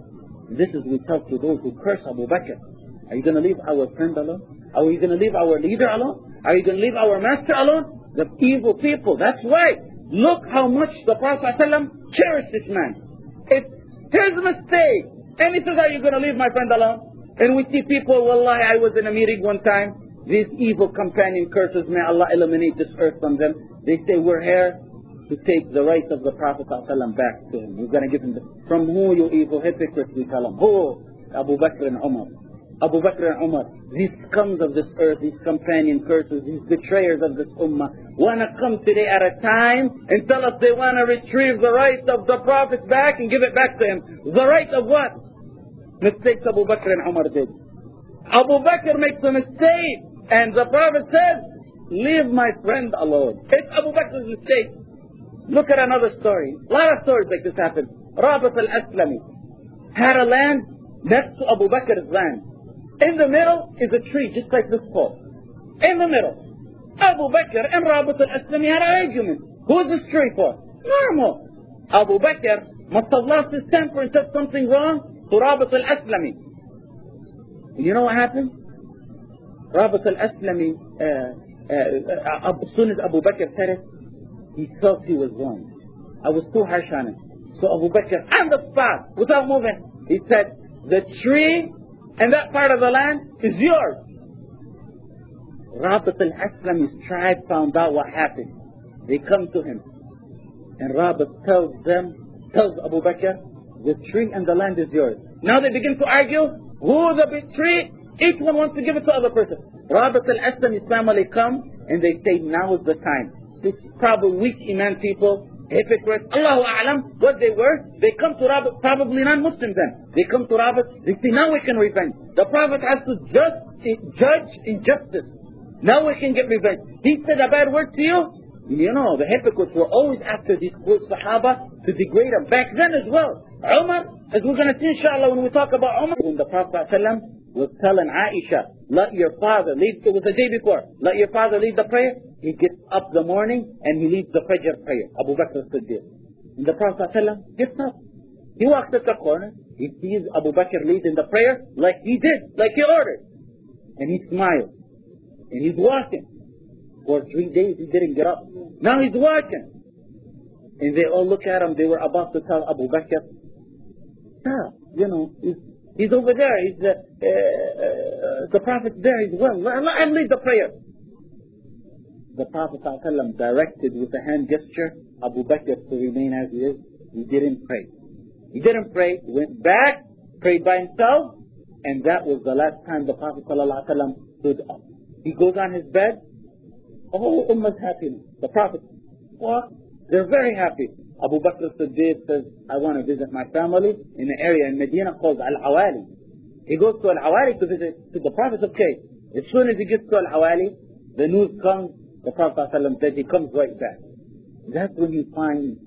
This is we tell to those who curse Abu Bakr. Are you going to leave our friend alone? Are we going to leave our leader alone? Are you going to leave our master alone? The evil people. That's why Look how much the Prophet ﷺ cherished this man. It's his mistake. And he says, are you going to leave my friend alone? And we see people, wallahi, I was in a meeting one time. These evil companion curses, may Allah eliminate this earth from them. They say, we're here to take the rights of the Prophet ﷺ back to him. We're going to give him the, from who you evil hypocrites, we tell them. Who? Abu Bakr and Umar. Abu Bakr and Umar, these scums of this earth, these companion curses, these betrayers of this ummah, want to come today at a time and tell us they want to retrieve the rights of the Prophet back and give it back to him. The right of what? Mistakes Abu Bakr and Umar did. Abu Bakr makes a mistake and the Prophet says, leave my friend alone. It's Abu Bakr's mistake. Look at another story. A lot of stories like this happen. Rabi'ah al-Aslami had a land next to Abu Bakr's land. In the middle is a tree just like this pole. In the middle. Abu Bakr and Rabi'ah al-Aslami had an argument. Who's this tree for? Normal. Abu Bakr must have lost his temper and said something wrong to Rabi'ah al-Aslami. You know what happened? Rabi'ah al-Aslami, uh, uh, uh, as soon as Abu Bakr said it, he felt he was wrong. I was too harsh on him. So Abu Bakr, on the spot, without moving, he said, the tree and that part of the land is yours. Rabi'ah al-Aslami's tribe found out what happened. They come to him. And Rabi'ah tells them, tells Abu Bakr, the tree and the land is yours. Now they begin to argue, who the tree? Each one wants to give it to other person. Rabi'ah al-Aslami's family come and they say, now is the time. This probably weak Iman people hypocrites, Allahu A'lam, what they were, they come to Rabi'ah, probably non-Muslims then. They come to Rabi'ah, they say, now we can revenge. The Prophet has to just, judge injustice. Now we can get revenge. He said a bad word to you? You know, the hypocrites were always after these poor Sahaba to degrade them. Back then as well. Umar, as we're going to see inshallah when we talk about Umar, when the Prophet ﷺ was telling Aisha, let your father lead, it was the day before, let your father lead the prayer. He gets up the morning and he leads the Fajr prayer. Abu Bakr Siddiq. And the Prophet ﷺ gets up. He walks at the corner. He sees Abu Bakr leading the prayer like he did, like he ordered. And he smiles. And he's walking. For three days he didn't get up. Now he's walking. And they all look at him. They were about to tell Abu Bakr, stop. You know, he's, he's over there. He's uh, uh, uh, the Prophet's there. He's well. Him lead the prayer the Prophet ﷺ directed with a hand gesture Abu Bakr to remain as he is. He didn't pray. He didn't pray. Went back, prayed by himself, and that was the last time the Prophet ﷺ stood up. He goes on his bed. Oh, Ummah's happiness. The Prophet walked. They're very happy. Abu Bakr Siddiq says, I want to visit my family in an area in Medina called Al-Awali. He goes to Al-Awali to visit to the Prophet. Okay. As soon as he gets to Al-Awali, the news comes the Prophet ﷺ said he comes right back. That's when he finds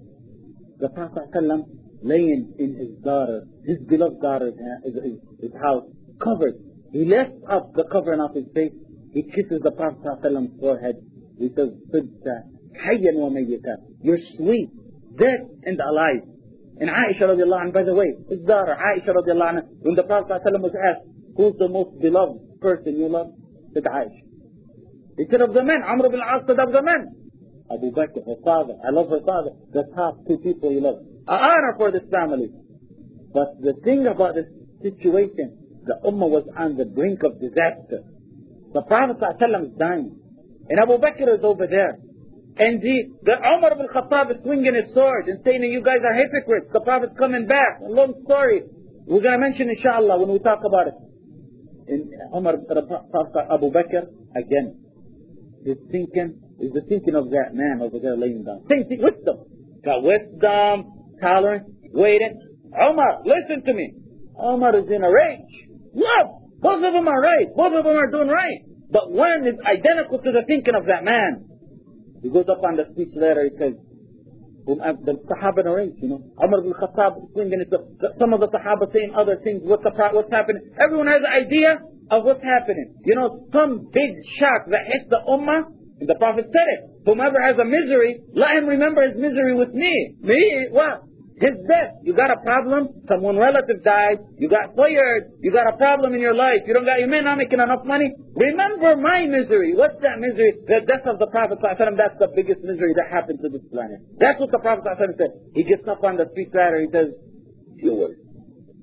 the Prophet ﷺ laying in his daughter, his beloved daughter's his, his, his house, covered. He lifts up the covering off his face. He kisses the Prophet ﷺ's forehead. He says, حيا وميتا. You're sweet, dead and alive. And Aisha radiallahu anha, by the way, his daughter, Aisha radiallahu anha, when the Prophet ﷺ was asked, who's the most beloved person you love? Said Aisha. Said of the men, Amr ibn al-As of the men. Abu Bakr, her father, I love her father, the top two people he loves. An honor for this family. But the thing about this situation, the Ummah was on the brink of disaster. The Prophet ﷺ is dying. And Abu Bakr is over there. And the, the Umar ibn Khattab is swinging his sword and saying, you guys are hypocrites. The Prophet's coming back. A long story. We're going to mention inshallah when we talk about it. In Umar, Abu Bakr, again, is thinking is the thinking of that man over there laying down. Thinking wisdom. Got wisdom, tolerance, waiting. Omar, listen to me. Omar is in a rage. Love. Both of them are right. Both of them are doing right. But one is identical to the thinking of that man. He goes up on the speech letter, he says, the Sahaba narrate, you know. Umar ibn Khattab. Some of the Sahaba saying other things. What's, the, what's happening? Everyone has an idea of what's happening. You know, some big shock that hits the Ummah, and the Prophet said it. Whomever has a misery, let him remember his misery with me. Me? What? His death. You got a problem, someone relative died, you got fired, you got a problem in your life, you don't got, you may not making enough money. Remember my misery. What's that misery? The death of the Prophet that's the biggest misery that happened to this planet. That's what the Prophet said. He gets up on the street ladder, he says, few words.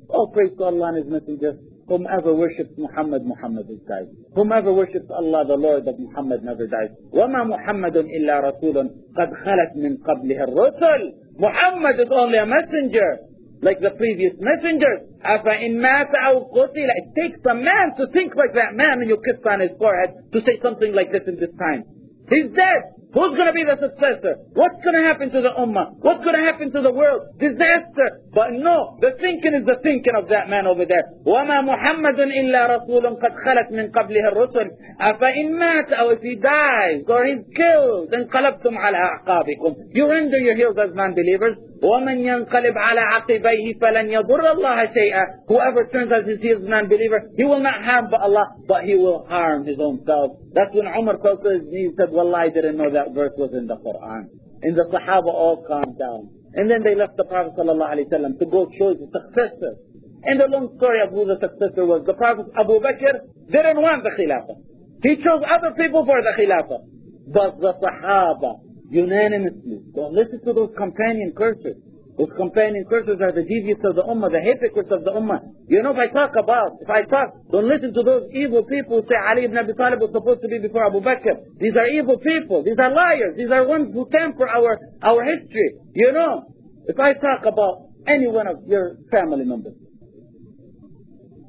Oh, praise God, Allah and His Messenger. Whomever worships Muhammad, Muhammad is died. Whomever worships Allah, the Lord of Muhammad never dies. وَمَا مُحَمَّدٌ إِلَّا رَسُولٌ قَدْ خَلَتْ مِنْ قَبْلِهِ الرُّسُلُ Muhammad is only a messenger, like the previous messengers. أَفَإِن مَاتَ أَوْ قُتِلَ It takes a man to think like that man and you kiss on his forehead to say something like this in this time. He's dead. Who's going to be the successor? What's going to happen to the ummah? What's going to happen to the world? Disaster. But no, the thinking is the thinking of that man over there. وَمَا مُحَمَّدٌ إِلَّا رَسُولٌ قَدْ خَلَتْ مِنْ قَبْلِهِ الرُّسُلِ أَفَإِن مَاتَ أو if he dies or he's killed انقلبتم على أعقابكم. You render your heels as non-believers. ومن ينقلب على عقبيه فلن يضر الله شيئا whoever turns as his heels non-believer he will not harm but Allah but he will harm his own self that's when Umar fell to his knees said Wallah I didn't know that verse was in the Quran and the Sahaba all calmed down and then they left the Prophet ﷺ to go choose a successor and the long story of who the successor was the Prophet Abu Bakr didn't want the Khilafah he chose other people for the Khilafah but the Sahaba unanimously. Don't listen to those companion curses. Those companion curses are the deviants of the ummah, the hypocrites of the ummah. You know, if I talk about, if I talk, don't listen to those evil people who say Ali ibn Abi Talib was supposed to be before Abu Bakr. These are evil people. These are liars. These are ones who tamper our, our history. You know, if I talk about any one of your family members,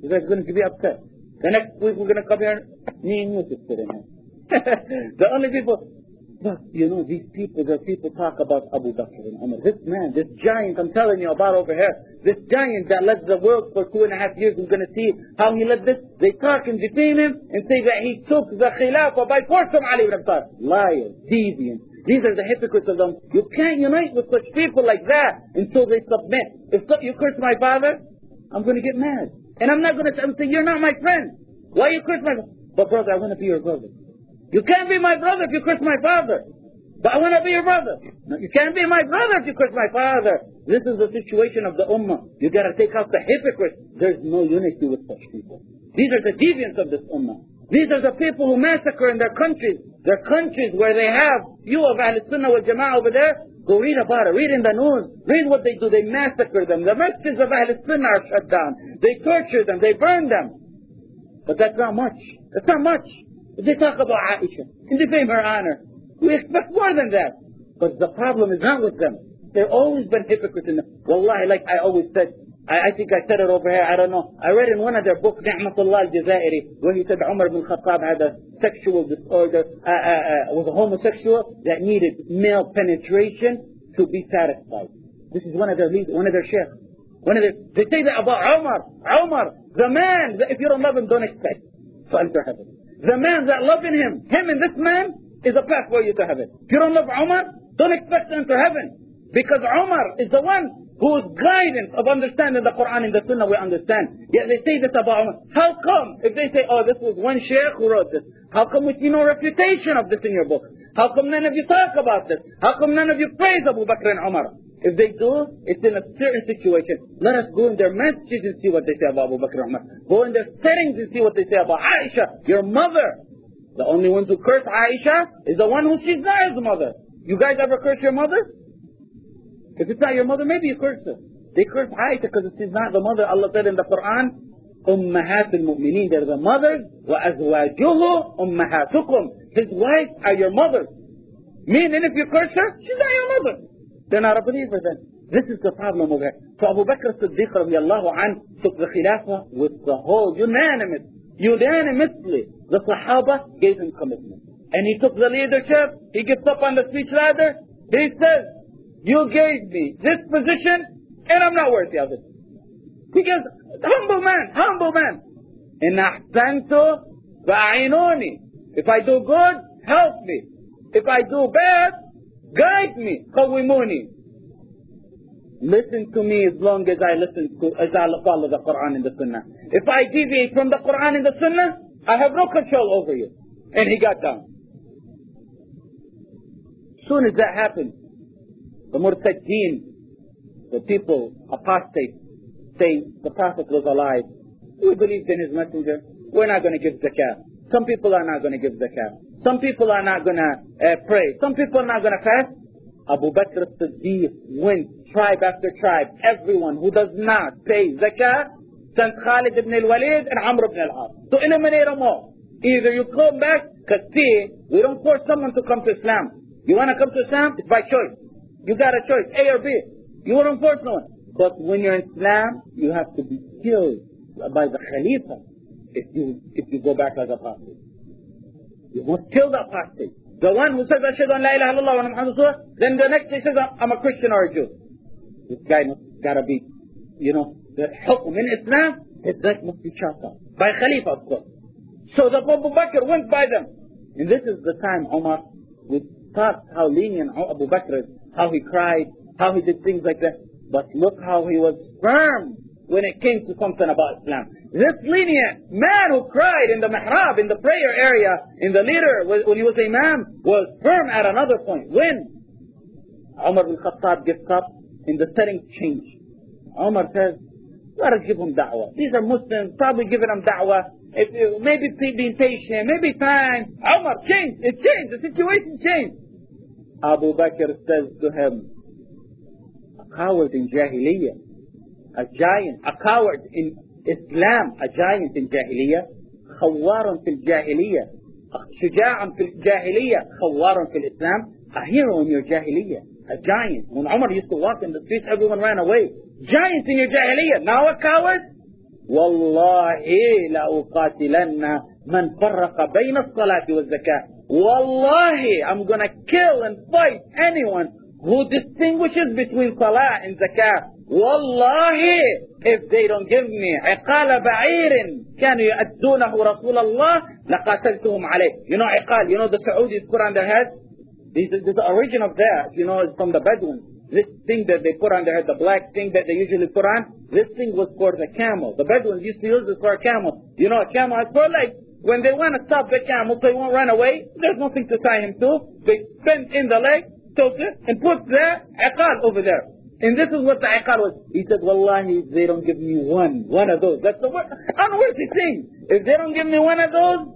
you guys going to be upset. The next week we're going to come here, me and you sitting here. the only people, but, you know, these people, the people talk about Abu Bakr and Umar. This man, this giant I'm telling you about over here, this giant that led the world for two and a half years, we're going to see how he led this. They talk and defame him and say that he took the Khilafah by force from Ali ibn Abi Liars, deviants. These are the hypocrites of them. You can't unite with such people like that until they submit. If you curse my father, I'm going to get mad. And I'm not going to say, you're not my friend. Why you curse my father? But brother, I want to be your brother. You can't be my brother if you curse my father. But I want to be your brother. You can't be my brother if you curse my father. This is the situation of the ummah. You gotta take out the hypocrites. There's no unity with such people. These are the deviants of this ummah. These are the people who massacre in their countries. Their countries where they have you of Ahl Sunnah wal Jama'ah over there. Go read about it. Read in the news. Read what they do. They massacre them. The masjids of Ahl Sunnah are shut down. They torture them. They burn them. But that's not much. That's not much. They talk about Aisha and defame her honor. We expect more than that. But the problem is not with them. They've always been hypocrites in them. Wallahi, like I always said, I, I, think I said it over here, I don't know. I read in one of their books, Ni'matullah al-Jazairi, when he said Umar ibn Khattab had a sexual disorder, uh, uh, uh, was a homosexual that needed male penetration to be satisfied. This is one of their leaders, one of their sheikhs. One of their, they say that about Umar. Umar, the man that if you don't love him, don't expect to enter heaven. The man that loving him, him and this man, is a path for you to heaven. If you don't love Umar, don't expect him to heaven. Because Umar is the one whose guidance of understanding the Quran and the Sunnah we understand. Yet they say this about Umar. How come, if they say, oh, this was one sheikh who wrote this, how come we see no refutation of this in your book? How come none of you talk about this? How come none of you praise Abu Bakr and Umar? If they do, it's in a certain situation. Let us go in their messages and see what they say about Abu Bakr Umar. Go in their settings and see what they say about Aisha, your mother. The only one who curse Aisha is the one who she's not his mother. You guys ever curse your mother? If it's not your mother, maybe you curse her. They curse Aisha because she's not the mother. Allah said in the Quran, أمهات المؤمنين, they're the mothers, وأزواجه أمهاتكم. His wives are your mothers. Meaning if you curse her, she's not your mother. they're not a believer then. This is the problem over here. So Abu Bakr Siddiq took the Khilafah with the whole unanimous, unanimously. The Sahaba gave him commitment. And he took the leadership. He gets up on the speech ladder. He says, you gave me this position and I'm not worthy of it. He goes, humble man, humble man. In ahsantu fa'inuni. If I do good, help me. If I do bad, Guide me, قوموني. listen to me as long as I listen to, as I follow the Quran and the Sunnah. If I deviate from the Quran and the Sunnah, I have no control over you. And he got down. Soon as that happened, the murtaddeen, the people, apostates, say the Prophet was alive. We believed in his messenger. We're not going to give zakat. Some people are not going to give zakat. Some people are not going to uh, pray. Some people are not going to fast. Abu Bakr as-Siddiq went tribe after tribe. Everyone who does not pay zakat sent Khalid ibn al-Walid and Amr ibn al-As to eliminate them all. Either you come back, because see, we don't force someone to come to Islam. You want to come to Islam? It's by choice. You got a choice, A or B. You won't force no one. But when you're in Islam, you have to be killed by the Khalifa if you if you go back as a You must kill the apostate. The one who says, Ashadu an la ilaha illallah wa Muhammad Rasulullah, then the next day says, I'm a Christian or a Jew. This guy must gotta be, you know, the hukm in Islam, his neck must be chopped off. By Khalifa, of course. So the Abu Bakr went by them. And this is the time Omar, we thought how lenient Abu Bakr is, how he cried, how he did things like that. But look how he was firm when it came to something about Islam. This lenient man who cried in the mihrab, in the prayer area, in the leader, when he was imam, was firm at another point. When Umar bin Khattab gets up, in the settings change. Umar says, let us give them da'wah. These are Muslims, probably giving them da'wah. If, maybe being patient, maybe time. Umar, change. It changed. The situation changed. Abu Bakr says to him, a coward in Jahiliyyah, a giant, a coward in Islam, a giant in Jahiliyyah, خوار في الجاهلية شجاع في الجاهلية خوار في الإسلام a hero in your Jahiliyyah a giant when Umar used to walk in the streets everyone ran away giant in your Jahiliyyah now a coward والله لأقاتلن من فرق بين الصلاة والزكاة والله I'm gonna kill and fight anyone who distinguishes between salah and zakah والله if they don't give me عقال بعير كانوا يؤدونه رسول الله لقاتلتهم عليه you know عقال you know the Saudis put on their head this, this, the origin of that you know is from the Bedouins this thing that they put on their head, the black thing that they usually put on, this thing was for the camel. The Bedouins used to use this for a camel. You know, a camel has four legs. When they want to stop the camel so he won't run away, there's nothing to tie him to. They bend in the leg, tilt it, and put the iqal over there. And this is what the iqal was. He said, Wallahi, if they don't give me one, one of those. That's the unworthy thing. If they don't give me one of those,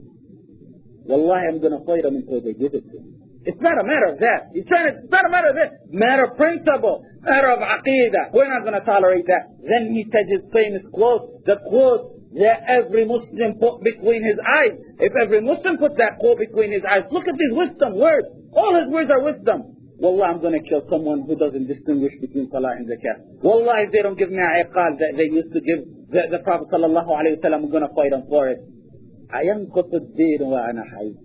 Wallahi, I'm going to fight them until they give it to me. It's not a matter of that. Trying to, it's not a matter of that. Matter of principle. Matter of aqidah. We're not going to tolerate that. Then he said his famous quote, the quote that every Muslim put between his eyes. If every Muslim put that quote between his eyes, look at these wisdom words. All his words are wisdom. Wallah, I'm going to kill someone who doesn't distinguish between salah and zakat. Wallah, if they don't give me a iqal that they used to give the, the Prophet sallallahu alayhi wa sallam, I'm going to fight them for it. أينقص الدين وأنا حي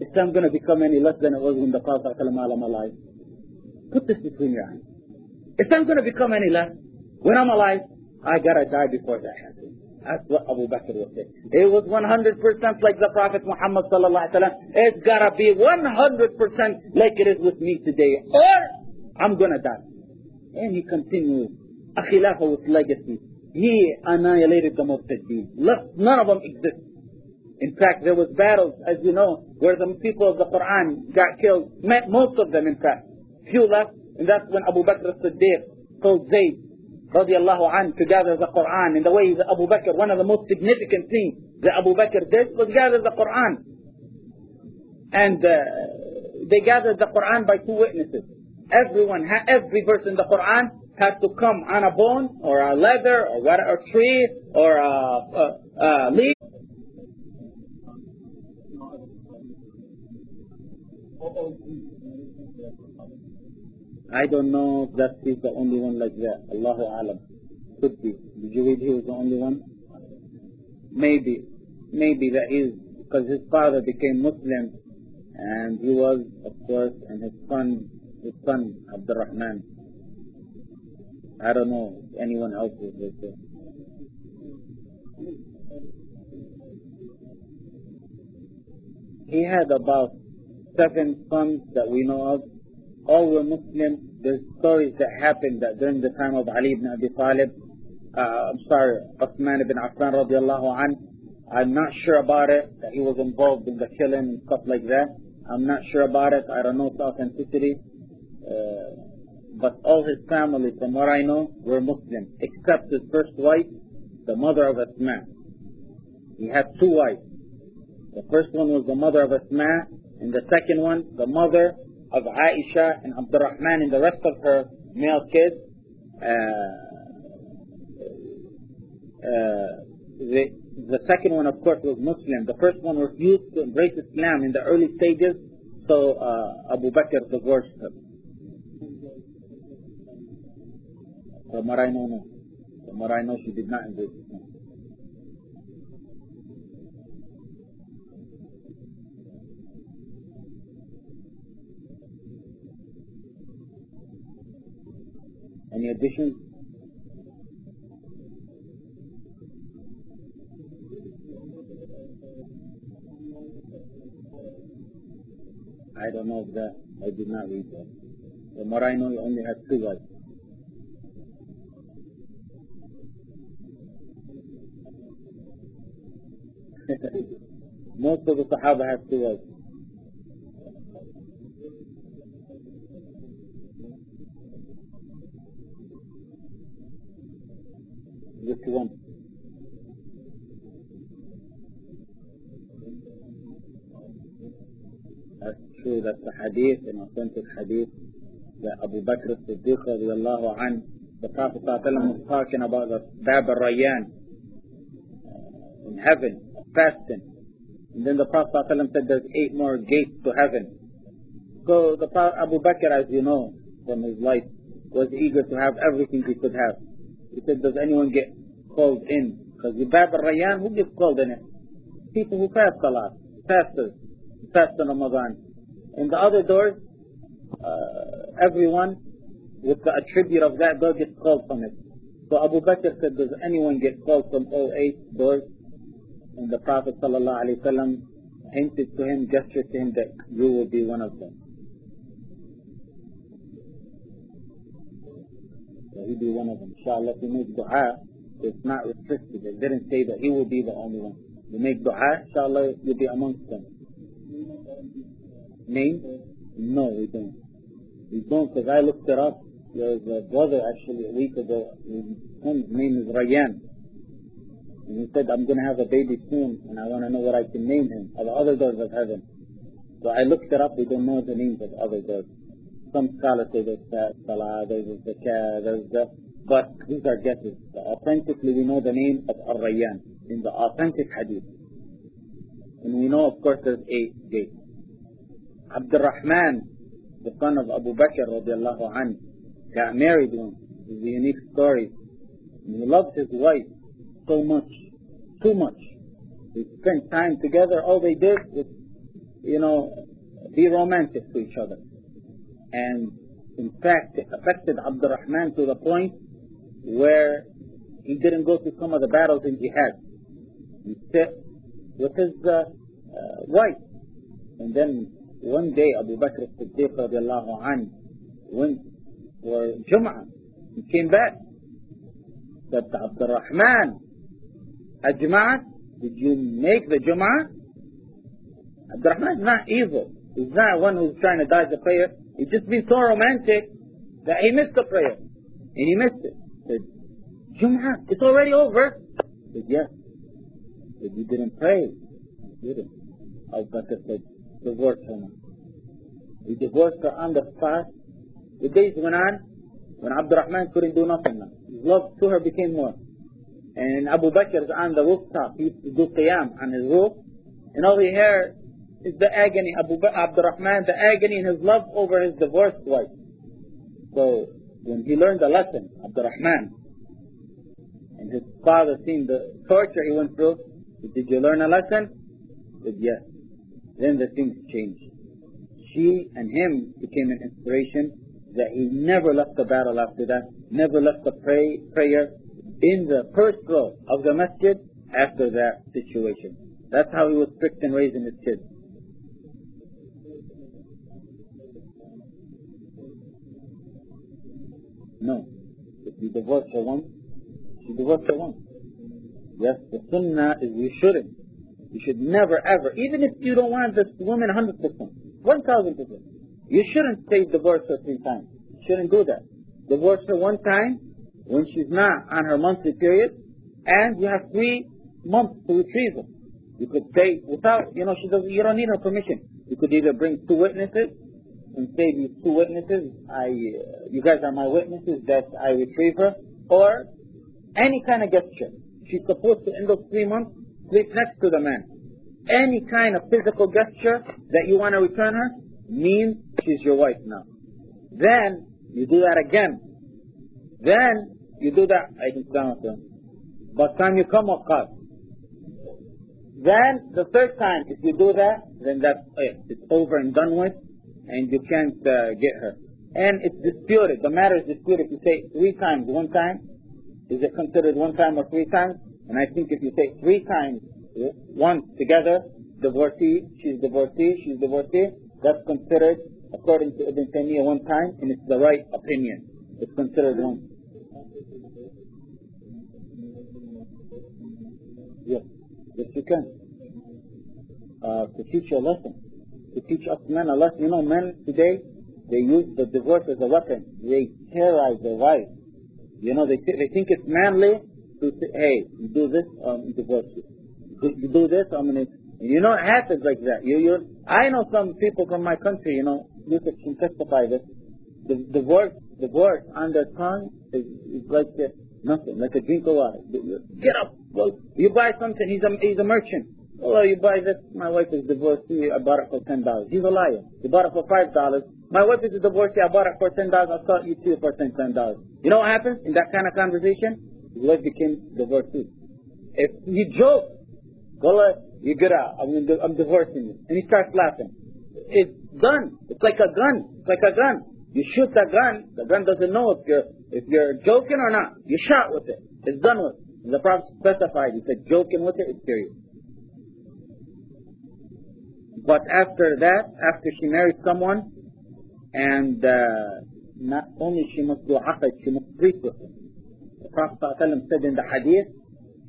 Islam going to become any less than it was when the Prophet ﷺ alive? Put this between your eyes. Islam going to become any less? When I'm alive, I gotta die before that happens. That's what Abu Bakr was. It was 100% like the Prophet Muhammad sallallahu alaihi wasallam. It's gotta be 100% like it is with me today, or I'm gonna die. And he continued. A khilafah with legacy. He annihilated the Murtaddeen. None of them exist. In fact, there was battles, as you know, where the people of the Quran got killed. Most of them, in fact. Few left, and that's when Abu Bakr as-Siddiq told Zayd, radiallahu anh, to gather the Quran. In the way that Abu Bakr, one of the most significant things that Abu Bakr did was gather the Quran. And uh, they gathered the Quran by two witnesses. Everyone, every verse in the Quran has to come on a bone, or a leather, or a tree, or a, a, a leaf. I don't know if that is the only one like that. Allahu Alam. Could be. Did you read he was the only one? Maybe. Maybe that is because his father became Muslim and he was, of course, and his son, his son, Abdurrahman. I don't know if anyone else was like that. He had about seven sons that we know of. All were Muslim there's stories that happened that during the time of Ali ibn Abi Talib, uh, I'm sorry, Uthman ibn Affan radiallahu an, I'm not sure about it, that he was involved in the killing and stuff like that. I'm not sure about it. I don't know its authenticity. Uh, but all his family, from what I know, were Muslim, except his first wife, the mother of Asma. He had two wives. The first one was the mother of Asma, and the second one, the mother of Aisha and Abdurrahman and the rest of her male kids. Uh, uh, the, the second one, of course, was Muslim. The first one refused to embrace Islam in the early stages, so uh, Abu Bakr divorced her. From what I know, no. From what I know, she did not embrace Islam. Any additions? I don't know if that, I did not read that. From what I know, you only had two wives. Most of the Sahaba had two wives. Which one? That's true, that's a hadith, an authentic hadith, that Abu Bakr as-Siddiq radiallahu anh, the Prophet was talking about the Bab al-Rayyan uh, in heaven, fasting. And then the Prophet said there's eight more gates to heaven. So the Prophet Abu Bakr, as you know from his life, was eager to have everything he could have. He said, does anyone get called in? Because the Bab al-Rayyan, who gets called in it? People who fast a lot, fasters, fast in Ramadan. In the other doors, uh, everyone with the attribute of that door gets called from it. So Abu Bakr said, does anyone get called from all eight doors? And the Prophet ﷺ hinted to him, gestured to him that you will be one of them. So he'll be one of them. Inshallah, if you make dua, it's not restricted. It didn't say that he will be the only one. You make dua, inshallah, you'll be amongst them. Name? No, we don't. We don't, because I looked it up. There was a brother actually a week ago. His name is Rayyan. And he said, I'm going to have a baby soon, and I want to know what I can name him, of the other doors of heaven. So I looked it up. We don't know the names of other doors. Some scholars say there's uh, Salah, there's Zakah, there's the... But these are guesses. Authentically, we know the name of Ar-Rayyan in the authentic hadith. And we know, of course, there's eight gates. Abdurrahman, the son of Abu Bakr radiallahu anhu, got married once. It's a unique story. He loved his wife so much, too much. They spent time together. All they did was, you know, be romantic to each other. And in fact, it affected Abdurrahman to the point where he didn't go to some of the battles in jihad. He sit with his uh, uh, wife. And then one day Abu Bakr as-Siddiq radiallahu anh went for Jum'ah. He came back. Said to Abdurrahman, Ajma'at, did you make the Jum'ah? Abdurrahman is not evil. He's not one who's trying to dodge the prayer. He's just been so romantic that he missed the prayer. And he missed it. He said, Jum'ah, it's already over. He said, yes. He said, you didn't pray. You didn't. Abu Bakr said, divorce her now. He divorced her on the spot. The days went on when Abdurrahman couldn't do nothing now. His love to her became more. And Abu Bakr is on the rooftop. He used to do qiyam on his roof. And all he heard is the agony, Abu Abdurrahman, the agony in his love over his divorced wife. So when he learned the lesson, Abdurrahman, and his father seen the torture he went through, did you learn a lesson? He said, yes. Then the things changed. She and him became an inspiration that he never left the battle after that, never left the pray, prayer, in the first row of the masjid after that situation. That's how he was strict in raising his kids. No. If you divorce her once, you divorce her once. Yes, the sunnah is you shouldn't. You should never ever, even if you don't want this woman 100%, 1000%, you shouldn't say divorce her three times. You shouldn't do that. Divorce her one time when she's not on her monthly period, and you have three months to retrieve her. You could say without, you know, she doesn't, you don't need her permission. You could either bring two witnesses and say these two witnesses, I, uh, you guys are my witnesses that I retrieve her, or any kind of gesture. She's supposed to, in those three months, sleep next to the man. Any kind of physical gesture that you want to return her means she's your wife now. Then you do that again. Then you do that. I. By the time you come up, then the third time, if you do that, then that's it. It's over and done with, and you can't uh, get her. And it's disputed. The matter is disputed. If you say three times, one time, is it considered one time or three times? And I think if you say three times, once together, divorcee, she's divorcee, she's divorcee, that's considered, according to Ibn Taymiyyah, one time, and it's the right opinion. It's considered one. Yes, yes you can. Uh, to teach a lesson. To teach us men a lesson. You know, men today, they use the divorce as a weapon. They terrorize their wives. You know, they, th- they think it's manly to say, hey, you do this, I'm divorce you. You do this, I'm gonna, you know, it happens like that. You, you, I know some people from my country, you know, you can testify this. The divorce, divorce on their tongue is, is like uh, nothing, like a drink of water. Get up, go. You buy something, he's a, he's a merchant. Oh, you buy this, my wife is divorced, I bought it for $10. He's a liar. You bought it for $5. My wife is a divorcee, I bought it for $10, I thought you too for ten ten dollars. You know what happens in that kind of conversation? His wife became divorcee. If you joke, Wallah, you get out, I'm, I'm divorcing you. And he starts laughing. It's done. It's like a gun. It's like a gun. You shoot the gun, the gun doesn't know if you're, if you're joking or not. You shot with it. It's done with. And the Prophet specified, he said, joking with it, it's serious. But after that, after she married someone, and uh, not only she must do aqd, she must sleep with him. The Prophet ﷺ said in the hadith,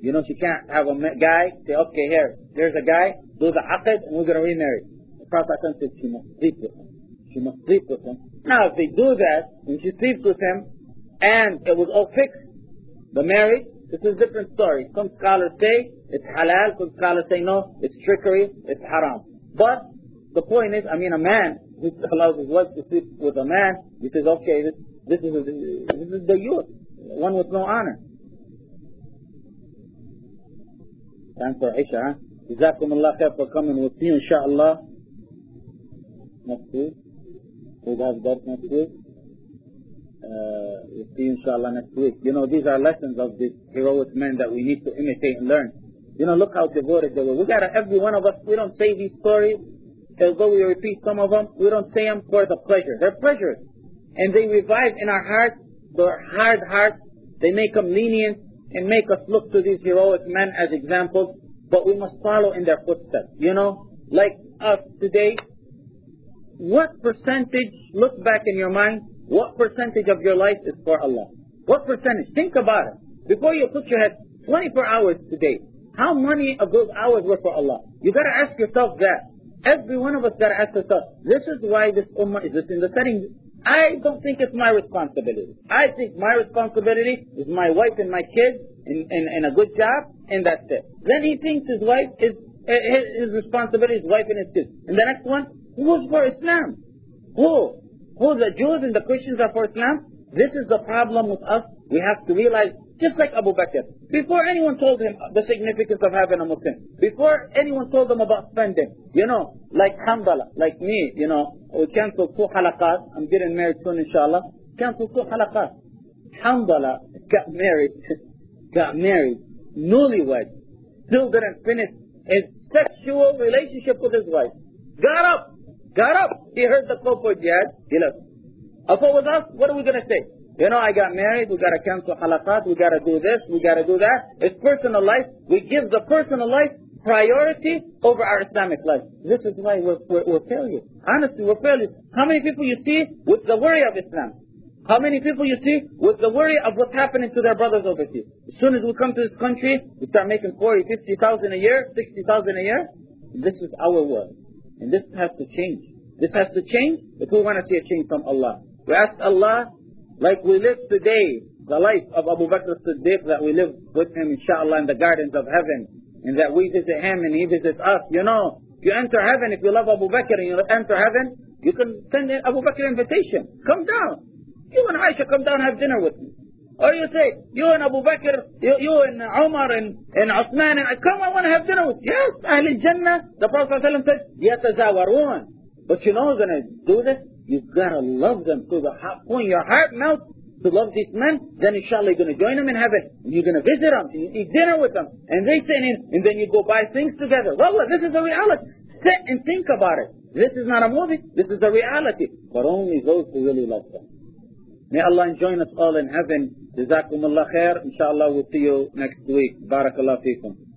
you know, she can't have a guy say, okay, here, there's a guy, do the aqd, and we're going to remarry. The Prophet ﷺ said she must sleep with him. She must sleep with him. Now, if they do that, and she sleeps with him, and it was all fixed, the marriage, this is a different story. Some scholars say it's halal, some scholars say no, it's trickery, it's haram. But the point is, I mean, a man who allows his wife to sleep with a man, he says, okay, this, this is this is the youth, one with no honor. Time for Isha, huh? Jazakum Allah khair for coming. See you inshallah next week. We'll have that next week. Uh, we'll see you inshallah next week. You know, these are lessons of these heroic men that we need to imitate and learn. You know, look how devoted they were. We gotta, every one of us, we don't say these stories, although we repeat some of them, we don't say them for the pleasure. They're pleasures. And they revive in our hearts, their hard hearts, they make them lenient and make us look to these heroic men as examples, but we must follow in their footsteps. You know, like us today, what percentage, look back in your mind, what percentage of your life is for Allah? What percentage? Think about it. Before you put your head, 24 hours today, how many of those hours were for Allah? You gotta ask yourself that. Every one of us gotta ask ourselves, this is why this ummah is in the setting. I don't think it's my responsibility. I think my responsibility is my wife and my kids and, and, and a good job, and that's it. Then he thinks his wife is, his, his responsibility is wife and his kids. And the next one, who's for Islam? Who? Who the Jews and the Christians are for Islam? This is the problem with us. We have to realize just like Abu Bakr. Before anyone told him the significance of having a Muslim, before anyone told him about spending, you know, like Hanzala, like me, you know, we canceled two halaqat. I'm getting married soon, inshallah. Canceled two halaqat. Hanzala got married, got married, newlywed, still didn't finish his sexual relationship with his wife. Got up, got up. He heard the call for jihad. He left. If it was us, what are we going to say? You know, I got married, we gotta cancel halaqat, we gotta do this, we gotta do that. It's personal life. We give the personal life priority over our Islamic life. This is why we're, we're, we're failures. Honestly, we're failures. How many people you see with the worry of Islam? How many people you see with the worry of what's happening to their brothers overseas? As soon as we come to this country, we start making 40, 50,000 a year, 60,000 a year. This is our world. And this has to change. This has to change if we want to see a change from Allah. We ask Allah, like we live today, the life of Abu Bakr as-Siddiq that we live with him inshallah in the gardens of heaven and that we visit him and he visits us. You know, if you enter heaven, if you love Abu Bakr and you enter heaven, you can send Abu Bakr invitation. Come down. You and Aisha come down and have dinner with me. Or you say, you and Abu Bakr, you, you and Umar and, and Uthman, and come, I want to have dinner with you. Yes, Ahl Jannah, the Prophet ﷺ said, يَتَزَاوَرُونَ But you know who's going to do this? You've got to love them to the point your heart melts to love these men, then inshallah you're going to join them in heaven. And you're going to visit them, and you eat dinner with them, and they sit in, and then you go buy things together. Wallah, this is the reality. Sit and think about it. This is not a movie, this is the reality. But only those who really love them. May Allah join us all in heaven. Jazakumullah khair. Inshallah we'll see you next week. Barakallah feekum.